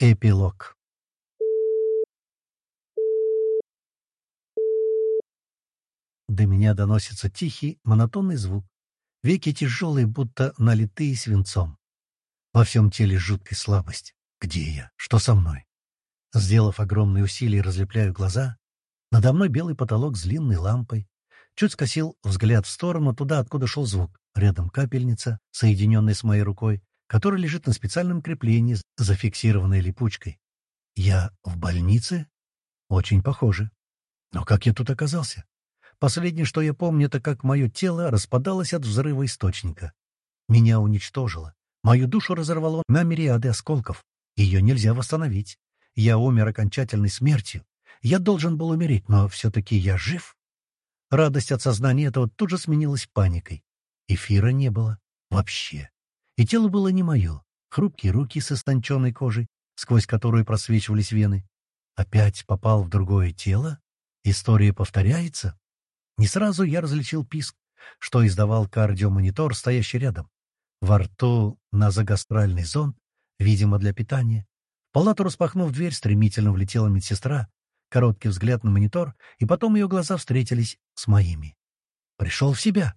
Эпилог До меня доносится тихий, монотонный звук. Веки тяжелые, будто налитые свинцом. Во всем теле жуткая слабость. Где я? Что со мной? Сделав огромные усилия, разлепляю глаза. Надо мной белый потолок с длинной лампой. Чуть скосил взгляд в сторону, туда, откуда шел звук. Рядом капельница, соединенная с моей рукой, которая лежит на специальном креплении, зафиксированной липучкой. Я в больнице? Очень похоже. Но как я тут оказался? Последнее, что я помню, это как мое тело распадалось от взрыва источника. Меня уничтожило. Мою душу разорвало на мириады осколков. Ее нельзя восстановить. Я умер окончательной смертью. Я должен был умереть, но все-таки я жив. Радость от сознания этого тут же сменилась паникой. Эфира не было. Вообще. И тело было не мое. Хрупкие руки с истонченной кожей, сквозь которую просвечивались вены. Опять попал в другое тело? История повторяется? Не сразу я различил писк, что издавал кардиомонитор, стоящий рядом. Во рту назогастральный зонд, видимо, для питания. В палату, распахнув дверь, стремительно влетела медсестра. Короткий взгляд на монитор, и потом ее глаза встретились с моими. Пришел в себя.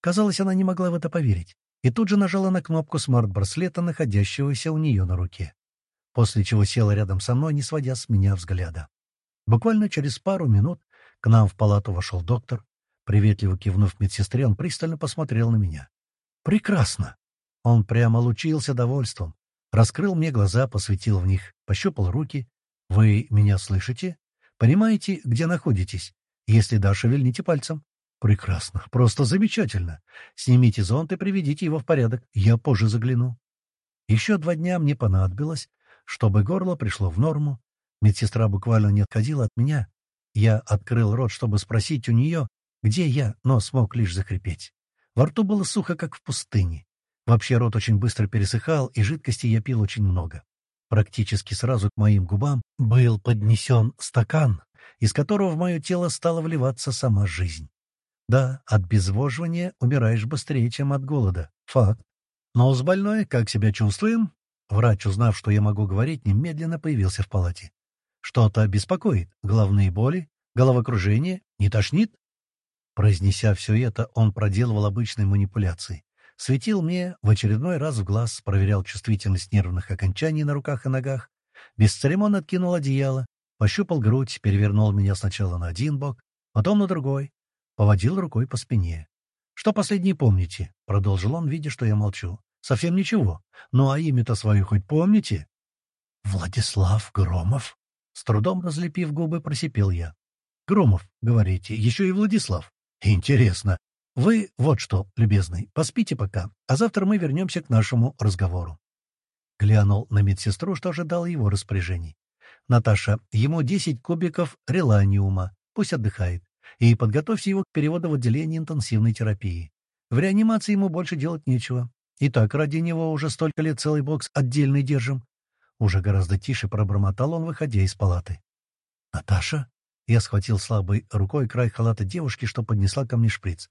Казалось, она не могла в это поверить, и тут же нажала на кнопку смарт-браслета, находящегося у нее на руке. После чего села рядом со мной, не сводя с меня взгляда. Буквально через пару минут к нам в палату вошел доктор. Приветливо кивнув медсестре, он пристально посмотрел на меня. «Прекрасно!» Он прямо лучился довольством. Раскрыл мне глаза, посветил в них, пощупал руки. «Вы меня слышите? Понимаете, где находитесь? Если да, шевельните пальцем». «Прекрасно, просто замечательно. Снимите зонт и приведите его в порядок. Я позже загляну». Еще два дня мне понадобилось, чтобы горло пришло в норму. Медсестра буквально не отходила от меня, я открыл рот, чтобы спросить у нее, где я, но смог лишь захрипеть. Во рту было сухо, как в пустыне. Вообще рот очень быстро пересыхал, и жидкости я пил очень много. Практически сразу к моим губам был поднесен стакан, из которого в мое тело стала вливаться сама жизнь. Да, от безвоживания умираешь быстрее, чем от голода. Факт. Но с больной как себя чувствуем? Врач, узнав, что я могу говорить, немедленно появился в палате. Что-то беспокоит? Головные боли? Головокружение? Не тошнит? Произнеся все это, он проделывал обычные манипуляции. Светил мне в очередной раз в глаз, проверял чувствительность нервных окончаний на руках и ногах, бесцеремонно откинул одеяло, пощупал грудь, перевернул меня сначала на один бок, потом на другой, поводил рукой по спине. «Что последнее помните?» — продолжил он, видя, что я молчу. «Совсем ничего. Ну а имя-то свое хоть помните?» «Владислав Громов», с трудом разлепив губы, просипел я. «Громов, говорите, еще и Владислав. Интересно. Вы вот что, любезный, поспите пока, а завтра мы вернемся к нашему разговору». Глянул на медсестру, что ожидал его распоряжений. «Наташа, ему десять кубиков реланиума. Пусть отдыхает. И подготовьте его к переводу в отделение интенсивной терапии. В реанимации ему больше делать нечего. И так ради него уже столько лет целый бокс отдельный держим. Уже гораздо тише пробормотал он, выходя из палаты. «Наташа?» Я схватил слабой рукой край халата девушки, что поднесла ко мне шприц.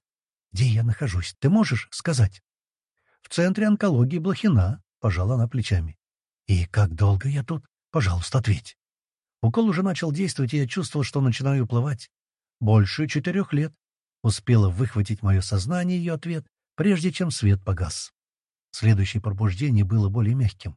«Где я нахожусь? Ты можешь сказать?» «В центре онкологии Блохина», — пожала она плечами. «И как долго я тут? Пожалуйста, ответь». Укол уже начал действовать, и я чувствовал, что начинаю уплывать. «Больше четырех лет». Успела выхватить мое сознание ее ответ, прежде чем свет погас. Следующее пробуждение было более мягким.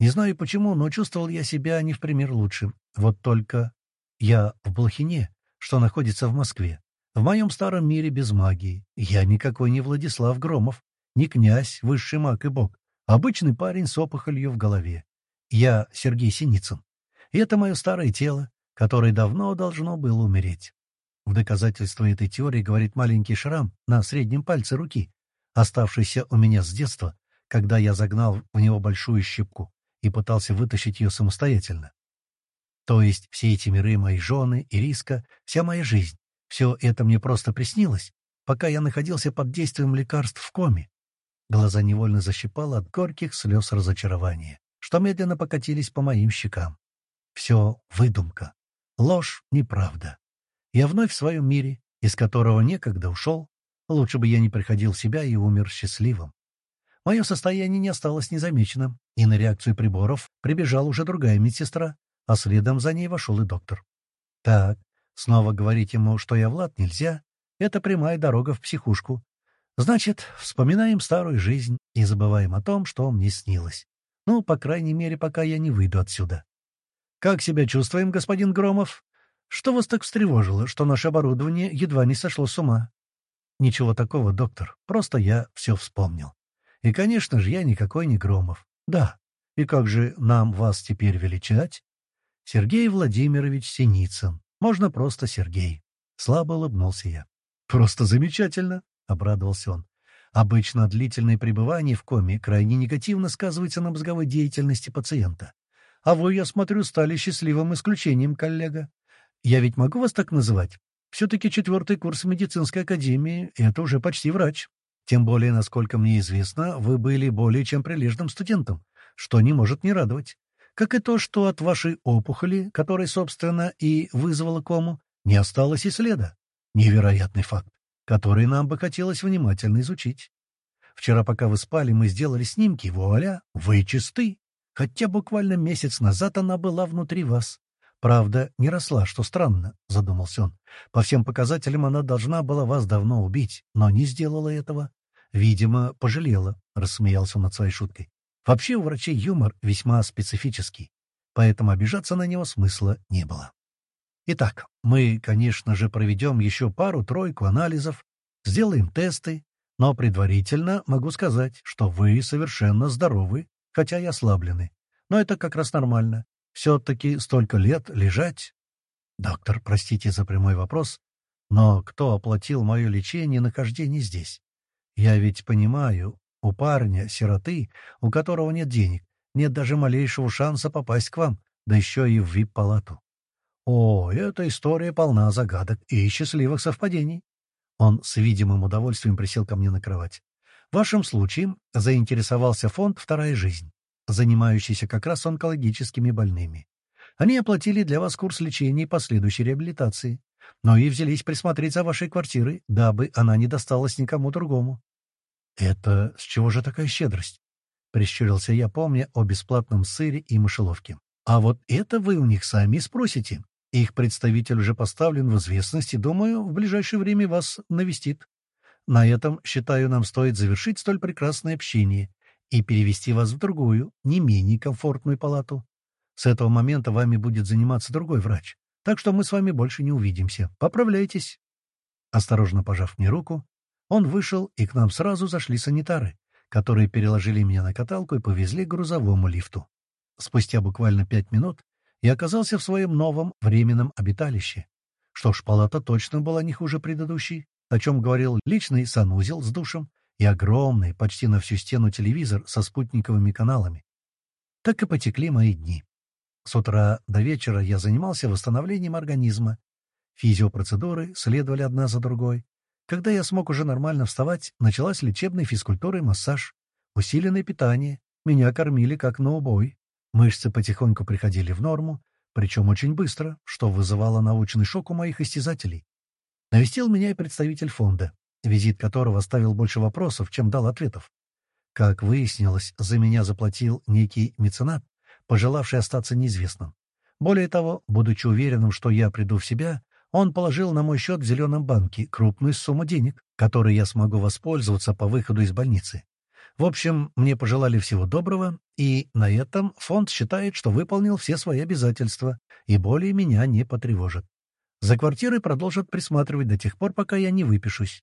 Не знаю почему, но чувствовал я себя не в пример лучше. Вот только я в Блохине, что находится в Москве. В моем старом мире без магии. Я никакой не Владислав Громов, не князь, высший маг и бог. Обычный парень с опухолью в голове. Я Сергей Синицын. И это мое старое тело, которое давно должно было умереть. В доказательство этой теории говорит маленький шрам на среднем пальце руки, оставшийся у меня с детства, когда я загнал в него большую щепку и пытался вытащить ее самостоятельно. То есть все эти миры моей жены, Ириска, вся моя жизнь, все это мне просто приснилось, пока я находился под действием лекарств в коме. Глаза невольно защипало от горьких слез разочарования, что медленно покатились по моим щекам. Все выдумка. Ложь, неправда. Я вновь в своем мире, из которого некогда ушел. Лучше бы я не приходил в себя и умер счастливым. Мое состояние не осталось незамеченным. и на реакцию приборов прибежала уже другая медсестра, а следом за ней вошел и доктор. Так, снова говорить ему, что я Влад, нельзя. Это прямая дорога в психушку. Значит, вспоминаем старую жизнь и забываем о том, что мне снилось. Ну, по крайней мере, пока я не выйду отсюда. «Как себя чувствуем, господин Громов? Что вас так встревожило, что наше оборудование едва не сошло с ума?» «Ничего такого, доктор. Просто я все вспомнил. И, конечно же, я никакой не Громов. Да. И как же нам вас теперь величать?» «Сергей Владимирович Синицын. Можно просто Сергей». Слабо улыбнулся я. «Просто замечательно!» — обрадовался он. Обычно длительное пребывание в коме крайне негативно сказывается на мозговой деятельности пациента. А вы, я смотрю, стали счастливым исключением, коллега. Я ведь могу вас так называть? Все-таки четвертый курс медицинской академии — это уже почти врач. Тем более, насколько мне известно, вы были более чем прилежным студентом, что не может не радовать. Как и то, что от вашей опухоли, которая, собственно, и вызвала кому, не осталось и следа. Невероятный факт который нам бы хотелось внимательно изучить. Вчера, пока вы спали, мы сделали снимки, вуаля, вы чисты. Хотя буквально месяц назад она была внутри вас. Правда, не росла, что странно, — задумался он. По всем показателям она должна была вас давно убить, но не сделала этого. Видимо, пожалела, — рассмеялся он над своей шуткой. Вообще у врачей юмор весьма специфический, поэтому обижаться на него смысла не было. Итак, мы, конечно же, проведем еще пару-тройку анализов, сделаем тесты, но предварительно могу сказать, что вы совершенно здоровы, хотя и ослаблены. Но это как раз нормально. Все-таки столько лет лежать. Доктор, простите за прямой вопрос, но кто оплатил мое лечение и нахождение здесь? Я ведь понимаю, у парня, сироты, у которого нет денег, нет даже малейшего шанса попасть к вам, да еще и в вип-палату. О, эта история полна загадок и счастливых совпадений. Он с видимым удовольствием присел ко мне на кровать. В вашем случае заинтересовался фонд «Вторая жизнь», занимающийся как раз онкологическими больными. Они оплатили для вас курс лечения и последующей реабилитации, но и взялись присмотреть за вашей квартирой, дабы она не досталась никому другому. «Это с чего же такая щедрость?» — прищурился я, помня о бесплатном сыре и мышеловке. «А вот это вы у них сами спросите. Их представитель уже поставлен в известность и, думаю, в ближайшее время вас навестит. На этом, считаю, нам стоит завершить столь прекрасное общение и перевести вас в другую, не менее комфортную палату. С этого момента вами будет заниматься другой врач, так что мы с вами больше не увидимся. Поправляйтесь. Осторожно пожав мне руку, он вышел, и к нам сразу зашли санитары, которые переложили меня на каталку и повезли к грузовому лифту. Спустя буквально пять минут и оказался в своем новом временном обиталище. Что ж, палата точно была не хуже предыдущей, о чем говорил личный санузел с душем и огромный, почти на всю стену телевизор со спутниковыми каналами. Так и потекли мои дни. С утра до вечера я занимался восстановлением организма. Физиопроцедуры следовали одна за другой. Когда я смог уже нормально вставать, началась лечебная физкультура и массаж, усиленное питание. Меня кормили как на убой. Мышцы потихоньку приходили в норму, причем очень быстро, что вызывало научный шок у моих истязателей. Навестил меня и представитель фонда, визит которого оставил больше вопросов, чем дал ответов. Как выяснилось, за меня заплатил некий меценат, пожелавший остаться неизвестным. Более того, будучи уверенным, что я приду в себя, он положил на мой счет в зеленом банке крупную сумму денег, которой я смогу воспользоваться по выходу из больницы. В общем, мне пожелали всего доброго, и на этом фонд считает, что выполнил все свои обязательства и более меня не потревожит. За квартирой продолжат присматривать до тех пор, пока я не выпишусь.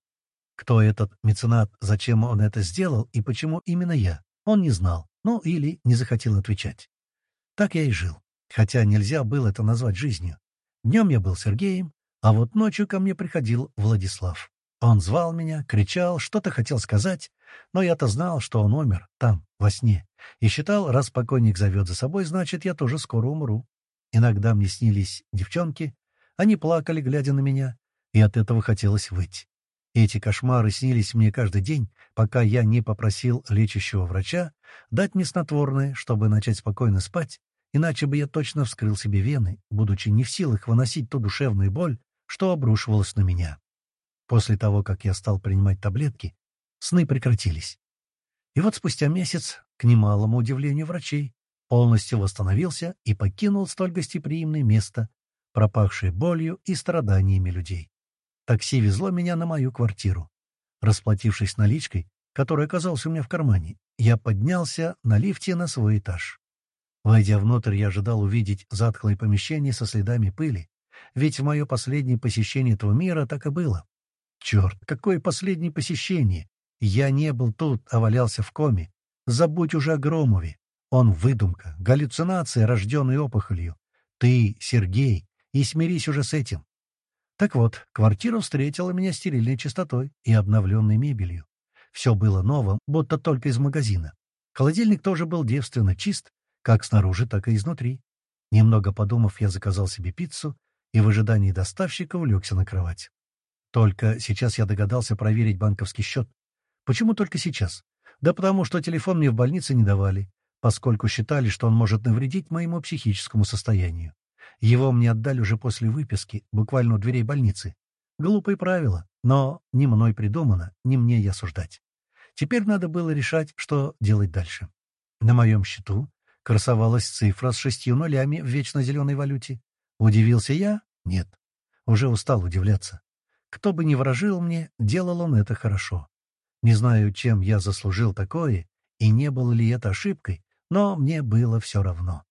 Кто этот меценат, зачем он это сделал и почему именно я, он не знал, ну или не захотел отвечать. Так я и жил, хотя нельзя было это назвать жизнью. Днем я был Сергеем, а вот ночью ко мне приходил Владислав. Он звал меня, кричал, что-то хотел сказать, но я-то знал, что он умер, там, во сне, и считал, раз покойник зовет за собой, значит, я тоже скоро умру. Иногда мне снились девчонки, они плакали, глядя на меня, и от этого хотелось выть. Эти кошмары снились мне каждый день, пока я не попросил лечащего врача дать мне снотворное, чтобы начать спокойно спать, иначе бы я точно вскрыл себе вены, будучи не в силах выносить ту душевную боль, что обрушивалась на меня. После того, как я стал принимать таблетки, сны прекратились. И вот спустя месяц к немалому удивлению врачей, полностью восстановился и покинул столь гостеприимное место, пропахшее болью и страданиями людей. Такси везло меня на мою квартиру. Расплатившись наличкой, которая оказалась у меня в кармане, я поднялся на лифте на свой этаж. Войдя внутрь, я ожидал увидеть затхлое помещение со следами пыли, ведь в мое последнее посещение этого мира так и было. Черт, какое последнее посещение! Я не был тут, а валялся в коме. Забудь уже о Громове. Он выдумка, галлюцинация, рожденная опухолью. Ты, Сергей, и смирись уже с этим. Так вот, квартира встретила меня стерильной чистотой и обновленной мебелью. Все было новым, будто только из магазина. Холодильник тоже был девственно чист, как снаружи, так и изнутри. Немного подумав, я заказал себе пиццу и в ожидании доставщика улегся на кровать. Только сейчас я догадался проверить банковский счет. Почему только сейчас? Да потому что телефон мне в больнице не давали, поскольку считали, что он может навредить моему психическому состоянию. Его мне отдали уже после выписки, буквально у дверей больницы. Глупые правила, но не мной придумано, не мне я осуждать. Теперь надо было решать, что делать дальше. На моем счету красовалась цифра с шестью нулями в вечно зеленой валюте. Удивился я? Нет. Уже устал удивляться. Кто бы ни ворожил мне, делал он это хорошо. Не знаю, чем я заслужил такое, и не было ли это ошибкой, но мне было все равно.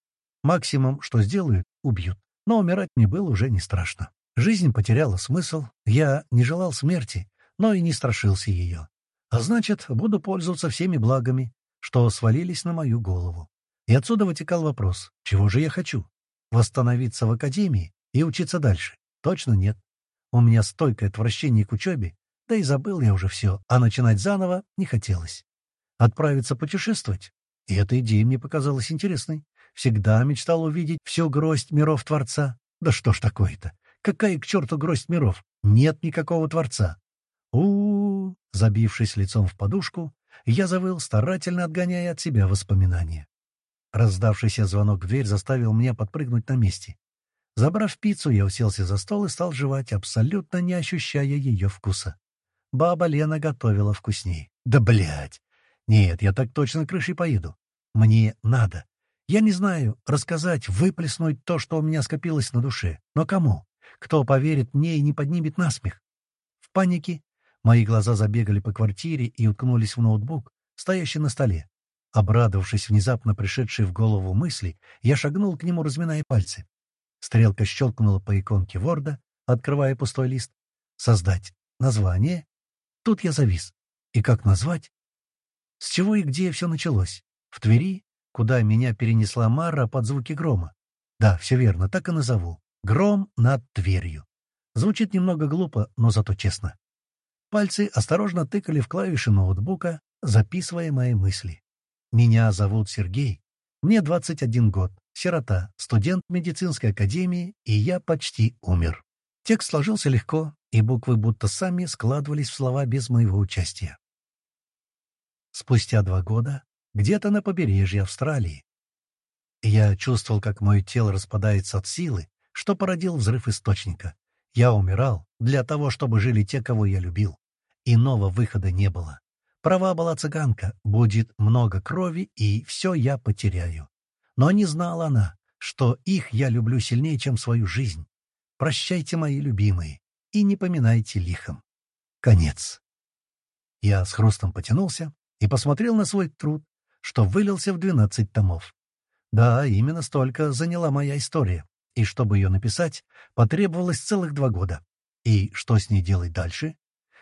Максимум, что сделают, убьют. Но умирать мне было уже не страшно. Жизнь потеряла смысл, я не желал смерти, но и не страшился ее. А значит, буду пользоваться всеми благами, что свалились на мою голову. И отсюда вытекал вопрос, чего же я хочу? Восстановиться в академии и учиться дальше? Точно нет. У меня стойкое отвращение к учебе, да и забыл я уже все, а начинать заново не хотелось. Отправиться путешествовать? И эта идея мне показалась интересной. Всегда мечтал увидеть всю гроздь миров Творца. Да что ж такое-то? Какая к черту гроздь миров? Нет никакого Творца. у у, Забившись лицом в подушку, я завыл, старательно отгоняя от себя воспоминания. Раздавшийся звонок в дверь заставил меня подпрыгнуть на месте. Забрав пиццу, я уселся за стол и стал жевать, абсолютно не ощущая ее вкуса. Баба Лена готовила вкусней. Да блядь! Нет, я так точно крышей поеду. Мне надо. Я не знаю, рассказать, выплеснуть то, что у меня скопилось на душе. Но кому? Кто поверит мне и не поднимет насмех? В панике мои глаза забегали по квартире и уткнулись в ноутбук, стоящий на столе. Обрадовавшись внезапно пришедшей в голову мысли, я шагнул к нему, разминая пальцы. Стрелка щелкнула по иконке Ворда, открывая пустой лист. «Создать. Название. Тут я завис. И как назвать? С чего и где все началось? В Твери, куда меня перенесла Мара под звуки грома. Да, все верно, так и назову. Гром над Тверью. Звучит немного глупо, но зато честно. Пальцы осторожно тыкали в клавиши ноутбука, записывая мои мысли. Меня зовут Сергей. Мне 21 год. Сирота, студент медицинской академии, и я почти умер. Текст сложился легко, и буквы будто сами складывались в слова без моего участия. Спустя два года, где-то на побережье Австралии. Я чувствовал, как мое тело распадается от силы, что породил взрыв источника. Я умирал для того, чтобы жили те, кого я любил. Иного выхода не было. Права была цыганка, будет много крови, и все я потеряю. Но не знала она, что их я люблю сильнее, чем свою жизнь. Прощайте, мои любимые и не поминайте лихом. Конец. Я с хрустом потянулся и посмотрел на свой труд, что вылился в двенадцать томов. Да, именно столько заняла моя история, и чтобы ее написать, потребовалось целых два года. И что с ней делать дальше?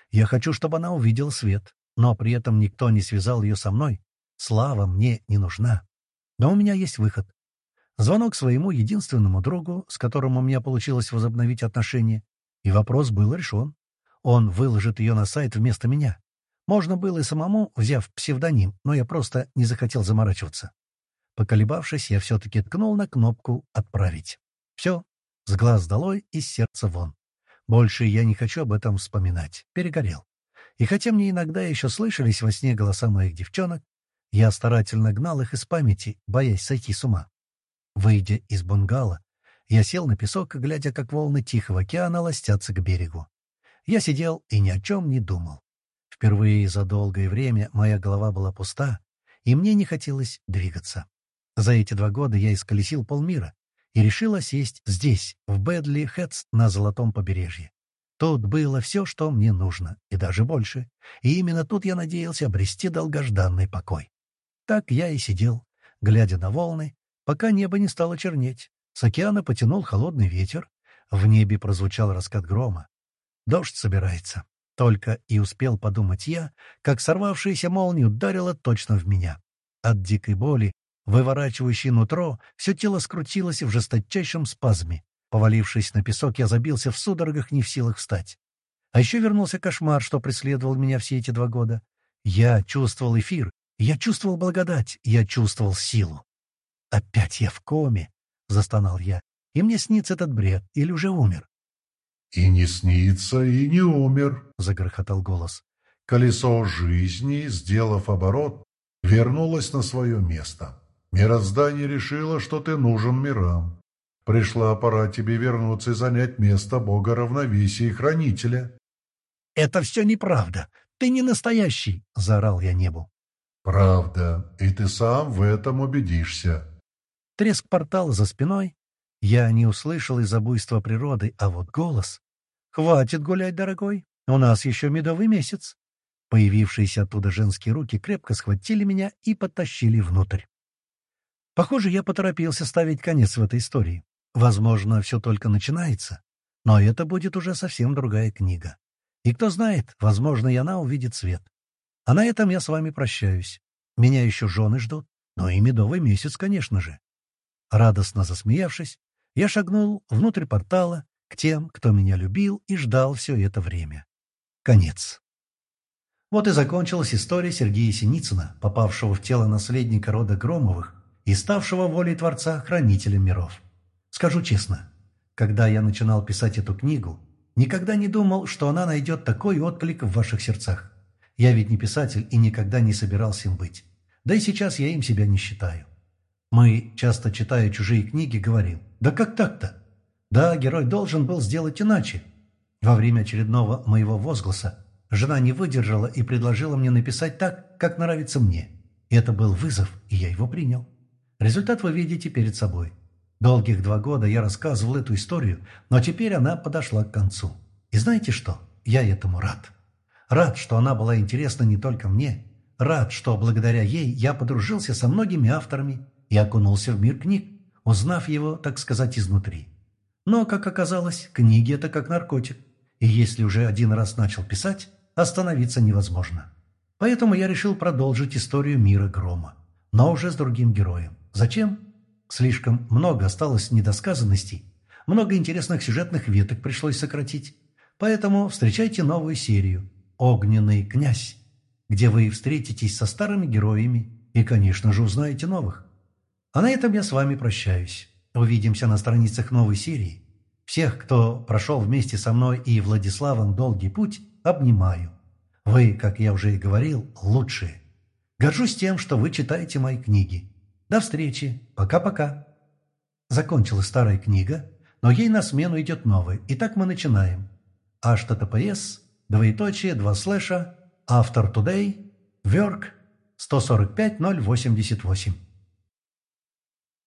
Я хочу, чтобы она увидела свет, но при этом никто не связал ее со мной. Слава мне не нужна. Но у меня есть выход. Звонок своему единственному другу, с которым у меня получилось возобновить отношения, и вопрос был решен. Он выложит ее на сайт вместо меня. Можно было и самому, взяв псевдоним, но я просто не захотел заморачиваться. Поколебавшись, я все-таки ткнул на кнопку «Отправить». Все, с глаз долой и с сердца вон. Больше я не хочу об этом вспоминать. Перегорел. И хотя мне иногда еще слышались во сне голоса моих девчонок, я старательно гнал их из памяти, боясь сойти с ума. Выйдя из бунгало, я сел на песок, глядя, как волны Тихого океана ластятся к берегу. Я сидел и ни о чем не думал. Впервые за долгое время моя голова была пуста, и мне не хотелось двигаться. За эти два года я исколесил полмира и решил сесть здесь, в Бэдли Хэтс на Золотом побережье. Тут было все, что мне нужно, и даже больше. И именно тут я надеялся обрести долгожданный покой. Так я и сидел, глядя на волны, пока небо не стало чернеть. С океана потянул холодный ветер, в небе прозвучал раскат грома. Дождь собирается. Только и успел подумать я, как сорвавшаяся молния ударила точно в меня. От дикой боли, выворачивающей нутро, все тело скрутилось в жесточайшем спазме. Повалившись на песок, я забился в судорогах, не в силах встать. А еще вернулся кошмар, что преследовал меня все эти два года. Я чувствовал эфир, я чувствовал благодать, я чувствовал силу. «Опять я в коме!» — застонал я. «И мне снится этот бред, или уже умер?» «И не снится, и не умер», — загрохотал голос. «Колесо жизни, сделав оборот, вернулось на свое место. Мироздание решило, что ты нужен мирам. Пришла пора тебе вернуться и занять место Бога равновесия и Хранителя». «Это все неправда. Ты не настоящий!» — заорал я небу. «Правда, и ты сам в этом убедишься». Треск портала за спиной. Я не услышал из-за буйства природы, а вот голос. «Хватит гулять, дорогой, у нас еще медовый месяц». Появившиеся оттуда женские руки крепко схватили меня и потащили внутрь. Похоже, я поторопился ставить конец в этой истории. Возможно, все только начинается, но это будет уже совсем другая книга. И кто знает, возможно, и она увидит свет. А на этом я с вами прощаюсь. Меня еще жены ждут, но и медовый месяц, конечно же. Радостно засмеявшись, я шагнул внутрь портала к тем, кто меня любил и ждал все это время. Конец. Вот и закончилась история Сергея Синицына, попавшего в тело наследника рода Громовых и ставшего волей Творца хранителем миров. Скажу честно, когда я начинал писать эту книгу, никогда не думал, что она найдет такой отклик в ваших сердцах. Я ведь не писатель и никогда не собирался им быть. Да и сейчас я им себя не считаю. Мы, часто читая чужие книги, говорим, да как так-то? Да, герой должен был сделать иначе. Во время очередного моего возгласа жена не выдержала и предложила мне написать так, как нравится мне. Это был вызов, и я его принял. Результат вы видите перед собой. Долгих два года я рассказывал эту историю, но теперь она подошла к концу. И знаете что? Я этому рад. Рад, что она была интересна не только мне. Рад, что благодаря ей я подружился со многими авторами и окунулся в мир книг, узнав его, так сказать, изнутри. Но, как оказалось, книги – это как наркотик. И если уже один раз начал писать, остановиться невозможно. Поэтому я решил продолжить историю мира Грома, но уже с другим героем. Зачем? Слишком много осталось недосказанностей, много интересных сюжетных веток пришлось сократить. Поэтому встречайте новую серию «Огненный князь», где вы встретитесь со старыми героями и, конечно же, узнаете новых. А на этом я с вами прощаюсь. Увидимся на страницах новой серии. Всех, кто прошел вместе со мной и Владиславом долгий путь, обнимаю. Вы, как я уже и говорил, лучшие. Горжусь тем, что вы читаете мои книги. До встречи. Пока-пока. Закончилась старая книга, но ей на смену идет новая. Итак, мы начинаем. HTTPS, двоеточие, два слэша, автор today, work, 145088.